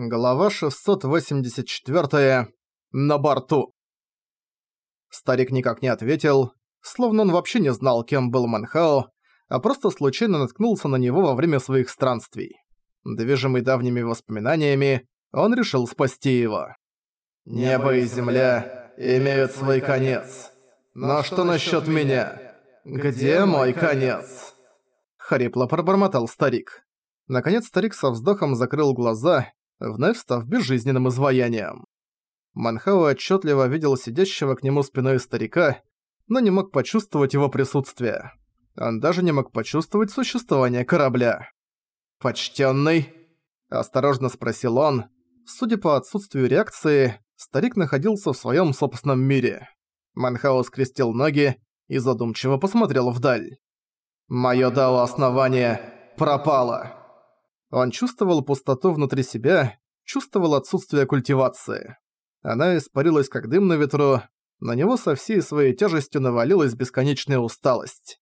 Глава 684. На борту. Старик никак не ответил, словно он вообще не знал, кем был Манхао, а просто случайно наткнулся на него во время своих странствий. Движимый давними воспоминаниями, он решил спасти его. «Небо и земля имеют свой конец. Но что насчет меня? Где мой конец?» Хрипло пробормотал старик. Наконец старик со вздохом закрыл глаза вновь став безжизненным изваянием. Манхао отчетливо видел сидящего к нему спиной старика, но не мог почувствовать его присутствие. Он даже не мог почувствовать существование корабля. «Почтенный?» – осторожно спросил он. Судя по отсутствию реакции, старик находился в своем собственном мире. Манхао скрестил ноги и задумчиво посмотрел вдаль. «Моё дао основание пропало!» Он чувствовал пустоту внутри себя, чувствовал отсутствие культивации. Она испарилась как дым на ветру, на него со всей своей тяжестью навалилась бесконечная усталость.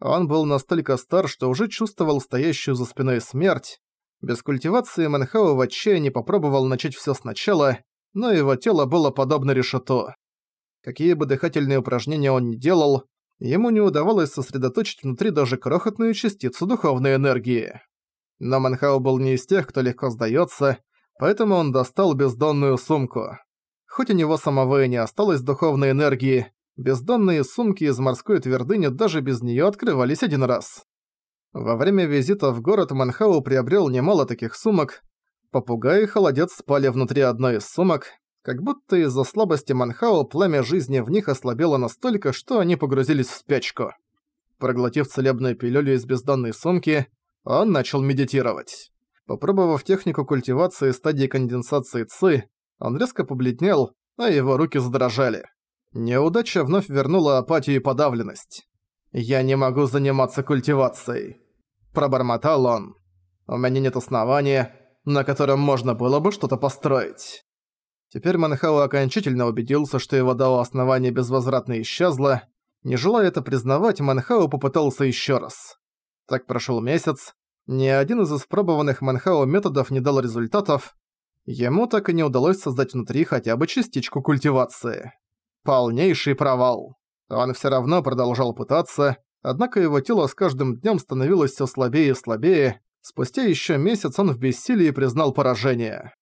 Он был настолько стар, что уже чувствовал стоящую за спиной смерть. Без культивации Манхау в отчаянии попробовал начать всё сначала, но его тело было подобно решету. Какие бы дыхательные упражнения он ни делал, ему не удавалось сосредоточить внутри даже крохотную частицу духовной энергии. Но Манхау был не из тех, кто легко сдается, поэтому он достал бездонную сумку. Хоть у него самого и не осталось духовной энергии, бездонные сумки из морской твердыни даже без нее открывались один раз. Во время визита в город Манхау приобрел немало таких сумок. Попугай и холодец спали внутри одной из сумок, как будто из-за слабости Манхау пламя жизни в них ослабело настолько, что они погрузились в спячку. Проглотив целебную пилюлю из бездонной сумки, он начал медитировать. Попробовав технику культивации стадии конденсации ЦИ, он резко побледнел, а его руки задрожали. Неудача вновь вернула апатию и подавленность. «Я не могу заниматься культивацией», – пробормотал он. «У меня нет основания, на котором можно было бы что-то построить». Теперь Манхао окончательно убедился, что его дао основание безвозвратно исчезло. Не желая это признавать, Манхао попытался еще раз. Так прошел месяц. Ни один из испробованных Манхао методов не дал результатов. Ему так и не удалось создать внутри хотя бы частичку культивации. Полнейший провал. Он все равно продолжал пытаться, однако его тело с каждым днем становилось все слабее и слабее. Спустя еще месяц он в бессилии признал поражение.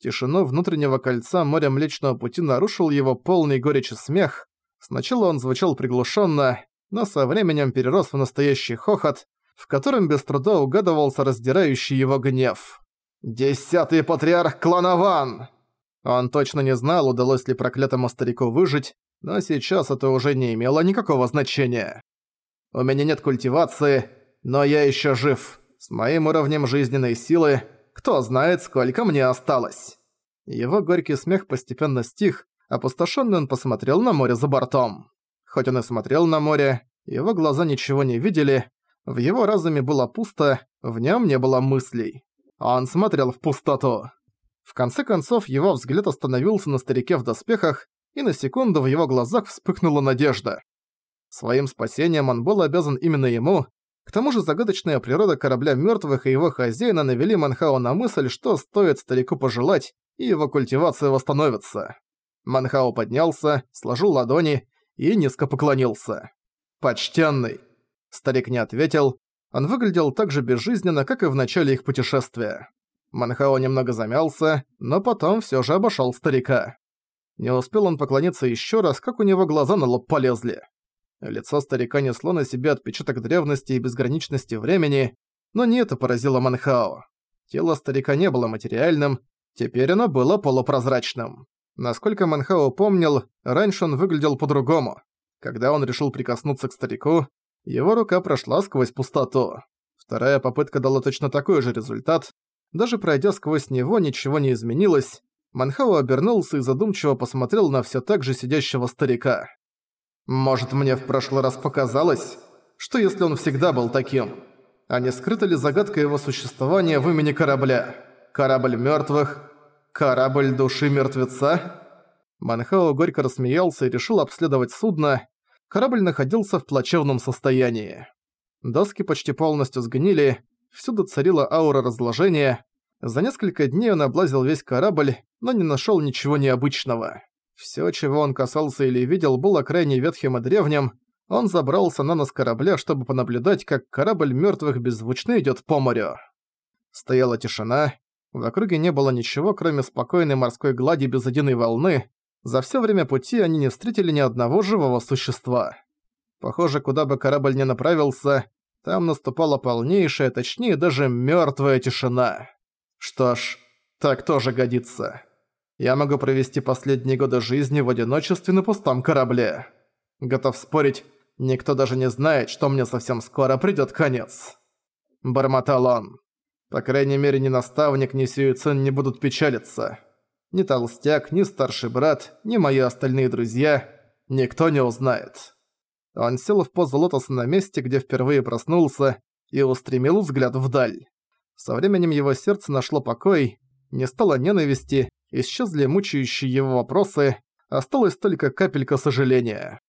Тишину внутреннего кольца моря Млечного Пути нарушил его полный горечи смех. Сначала он звучал приглушенно, но со временем перерос в настоящий хохот, в котором без труда угадывался раздирающий его гнев. «Десятый патриарх клана Ван!» Он точно не знал, удалось ли проклятому старику выжить, но сейчас это уже не имело никакого значения. «У меня нет культивации, но я еще жив. С моим уровнем жизненной силы, кто знает, сколько мне осталось». Его горький смех постепенно стих, опустошённый он посмотрел на море за бортом. Хоть он и смотрел на море, его глаза ничего не видели, в его разуме было пусто, в нем не было мыслей. Он смотрел в пустоту. В конце концов, его взгляд остановился на старике в доспехах, и на секунду в его глазах вспыхнула надежда. Своим спасением он был обязан именно ему. К тому же загадочная природа корабля мертвых и его хозяина навели Манхао на мысль, что стоит старику пожелать, и его культивация восстановится. Манхао поднялся, сложил ладони и низко поклонился. «Почтенный!» Старик не ответил. Он выглядел так же безжизненно, как и в начале их путешествия. Манхао немного замялся, но потом всё же обошёл старика. Не успел он поклониться ещё раз, как у него глаза на лоб полезли. Лицо старика несло на себе отпечаток древности и безграничности времени, но не это поразило Манхао. Тело старика не было материальным, теперь оно было полупрозрачным. Насколько Манхао помнил, раньше он выглядел по-другому. Когда он решил прикоснуться к старику, его рука прошла сквозь пустоту. Вторая попытка дала точно такой же результат. Даже пройдя сквозь него, ничего не изменилось. Манхао обернулся и задумчиво посмотрел на всё так же сидящего старика. «Может, мне в прошлый раз показалось? Что если он всегда был таким? А не скрыта ли загадка его существования в имени корабля? Корабль мёртвых? Корабль души мертвеца?» Манхао горько рассмеялся и решил обследовать судно, Корабль находился в плачевном состоянии. Доски почти полностью сгнили, всюду царила аура разложения. За несколько дней он облазил весь корабль, но не нашёл ничего необычного. Всё, чего он касался или видел, было крайне ветхим и древним. Он забрался на нос корабля, чтобы понаблюдать, как корабль мёртвых беззвучно идёт по морю. Стояла тишина. В округе не было ничего, кроме спокойной морской глади без единой волны. За всё время пути они не встретили ни одного живого существа. Похоже, куда бы корабль ни направился, там наступала полнейшая, точнее даже мёртвая тишина. Что ж, так тоже годится. Я могу провести последние годы жизни в одиночестве на пустом корабле. Готов спорить, никто даже не знает, что мне совсем скоро придёт конец. Бормотал он. По крайней мере, ни наставник, ни Сюицин не будут печалиться. Ни толстяк, ни старший брат, ни мои остальные друзья. Никто не узнает. Он сел в позу лотоса на месте, где впервые проснулся, и устремил взгляд вдаль. Со временем его сердце нашло покой, не стало ненависти, исчезли мучающие его вопросы, осталась только капелька сожаления.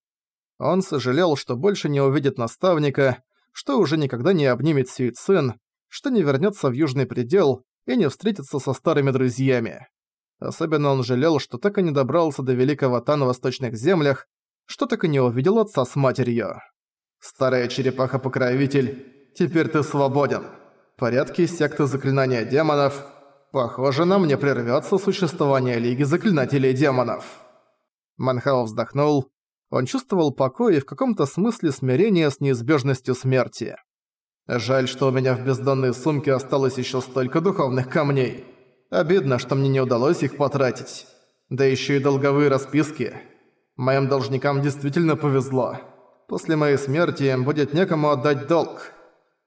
Он сожалел, что больше не увидит наставника, что уже никогда не обнимет Сюицин, что не вернется в Южный предел и не встретится со старыми друзьями. Особенно он жалел, что так и не добрался до Великого Та на Восточных Землях, что так и не увидел отца с матерью. «Старая черепаха-покровитель, теперь ты свободен. Порядки секты заклинания демонов. Похоже, нам не прервётся существование Лиги Заклинателей Демонов». Манхао вздохнул. Он чувствовал покой и в каком-то смысле смирение с неизбежностью смерти. «Жаль, что у меня в бездонной сумке осталось ещё столько духовных камней. Обидно, что мне не удалось их потратить. Да ещё и долговые расписки». Моим должникам действительно повезло. После моей смерти им будет некому отдать долг.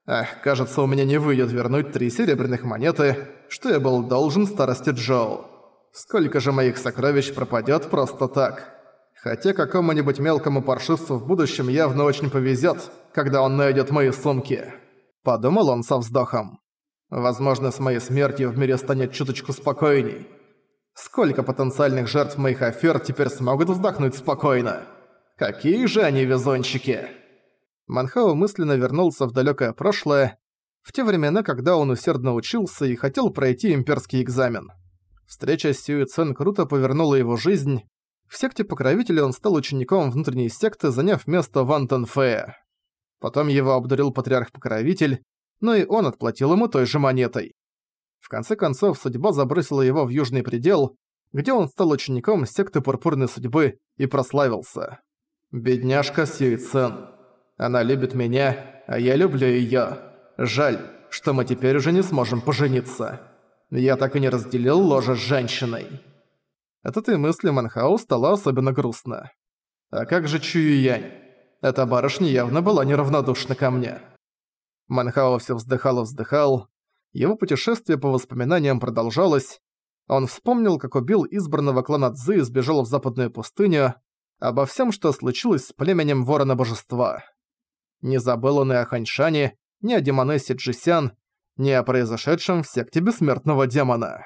Эх, кажется, у меня не выйдет вернуть три серебряных монеты, что я был должен старости Джоу. Сколько же моих сокровищ пропадёт просто так. Хотя какому-нибудь мелкому паршивцу в будущем явно очень повезёт, когда он найдёт мои сумки. Подумал он со вздохом. Возможно, с моей смертью в мире станет чуточку спокойней. Сколько потенциальных жертв моих афер теперь смогут вздохнуть спокойно? Какие же они везунчики!» Манхао мысленно вернулся в далёкое прошлое, в те времена, когда он усердно учился и хотел пройти имперский экзамен. Встреча с Сюи Цен круто повернула его жизнь. В секте покровителя он стал учеником внутренней секты, заняв место Ван Тенфея. Потом его обдарил патриарх-покровитель, но и он отплатил ему той же монетой. В конце концов, судьба забросила его в Южный предел, где он стал учеником секты Пурпурной Судьбы и прославился. «Бедняжка Сюицен. Она любит меня, а я люблю её. Жаль, что мы теперь уже не сможем пожениться. Я так и не разделил ложе с женщиной». От этой мысли Манхау стало особенно грустно. «А как же Чуюянь? Эта барышня явно была неравнодушна ко мне». Манхао все вздыхал и вздыхал, его путешествие по воспоминаниям продолжалось. Он вспомнил, как убил избранного клана Цзы и сбежал в западную пустыню, обо всем, что случилось с племенем Ворона Божества. Не забыл он и о Ханьшане, ни о демонессе Джисян, ни о произошедшем в секте Бессмертного Демона.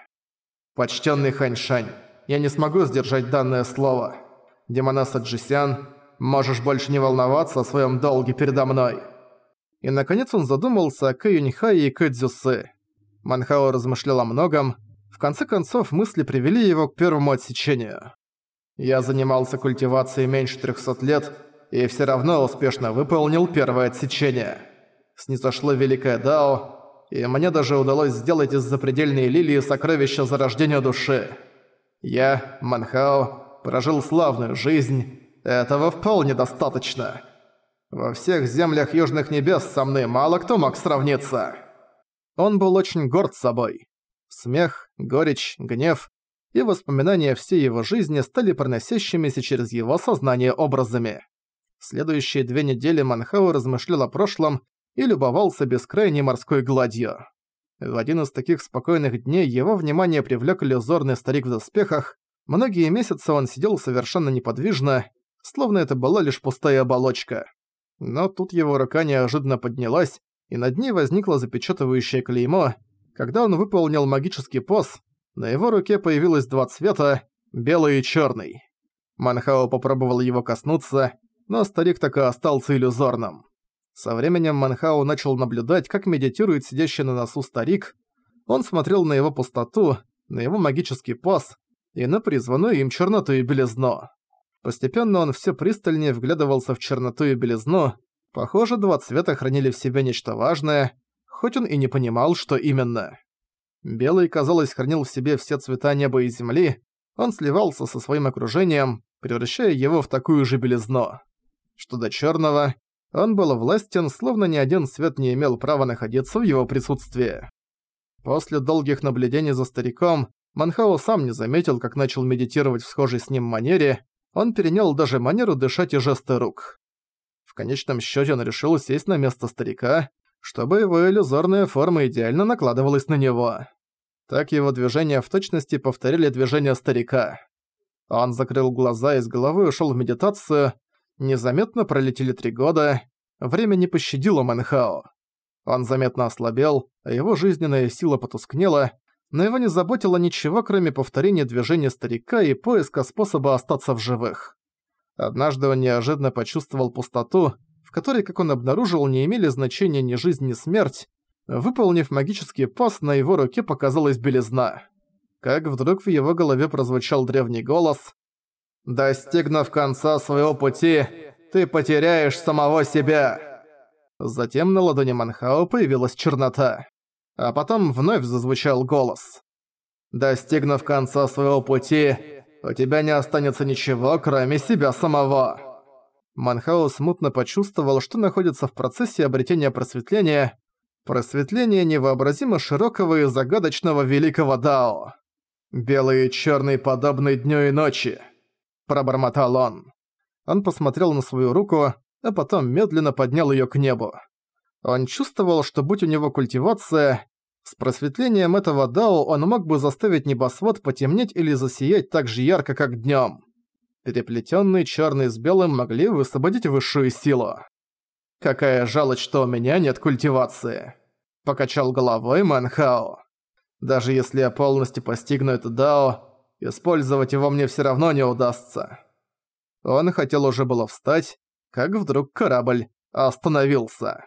«Почтенный Ханьшань, я не смогу сдержать данное слово. Демонесса Джисян, можешь больше не волноваться о своем долге передо мной». И наконец он задумался о Кэюньхае и Кэдзюсы. Манхао размышлял о многом. В конце концов, мысли привели его к первому отсечению. «Я занимался культивацией меньше 300 лет и все равно успешно выполнил первое отсечение. Снизошло Великое Дао, и мне даже удалось сделать из запредельной лилии сокровища зарождения души. Я, Манхао, прожил славную жизнь. Этого вполне достаточно. Во всех землях Южных Небес со мной мало кто мог сравниться». Он был очень горд собой. Смех, горечь, гнев и воспоминания всей его жизни стали проносящимися через его сознание образами. Следующие две недели Манхау размышлял о прошлом и любовался бескрайней морской гладью. В один из таких спокойных дней его внимание привлёк иллюзорный старик в доспехах. Многие месяцы он сидел совершенно неподвижно, словно это была лишь пустая оболочка. Но тут его рука неожиданно поднялась, и над ней возникло запечатывающее клеймо. Когда он выполнил магический поз, на его руке появилось два цвета – белый и черный. Манхао попробовал его коснуться, но старик так и остался иллюзорным. Со временем Манхао начал наблюдать, как медитирует сидящий на носу старик. Он смотрел на его пустоту, на его магический пас и на призванную им черноту и белизну. Постепенно он все пристальнее вглядывался в черноту и белизну. Похоже, два цвета хранили в себе нечто важное, хоть он и не понимал, что именно. Белый, казалось, хранил в себе все цвета неба и земли, он сливался со своим окружением, превращая его в такую же белизну. Что до черного, он был властен, словно ни один свет не имел права находиться в его присутствии. После долгих наблюдений за стариком, Манхао сам не заметил, как начал медитировать в схожей с ним манере, он перенял даже манеру дышать и жесты рук. В конечном счете он решил сесть на место старика, чтобы его иллюзорная форма идеально накладывалась на него. Так его движения в точности повторили движения старика. Он закрыл глаза и с головой ушел в медитацию, Незаметно пролетели три года, время не пощадило Мэнхао. Он заметно ослабел, а его жизненная сила потускнела, но его не заботило ничего, кроме повторения движения старика и поиска способа остаться в живых. Однажды он неожиданно почувствовал пустоту, в которой, как он обнаружил, не имели значения ни жизнь, ни смерть. Выполнив магический пас, на его руке показалась белизна. Как вдруг в его голове прозвучал древний голос Достигнув конца своего пути, ты потеряешь самого себя. Затем на ладони Манхао появилась чернота. А потом вновь зазвучал голос. Достигнув конца своего пути, у тебя не останется ничего, кроме себя самого. Манхао смутно почувствовал, что находится в процессе обретения просветления, просветления невообразимо широкого и загадочного великого Дао. Белый и черный подобны дню и ночи пробормотал он. Он посмотрел на свою руку, а потом медленно поднял её к небу. Он чувствовал, что будь у него культивация, с просветлением этого дао он мог бы заставить небосвод потемнеть или засиять так же ярко, как днём. Переплетённые чёрный с белым могли высвободить высшую силу. «Какая жалость, что у меня нет культивации!» Покачал головой Манхао. «Даже если я полностью постигну это дао, Использовать его мне все равно не удастся. Он хотел уже было встать, как вдруг корабль остановился.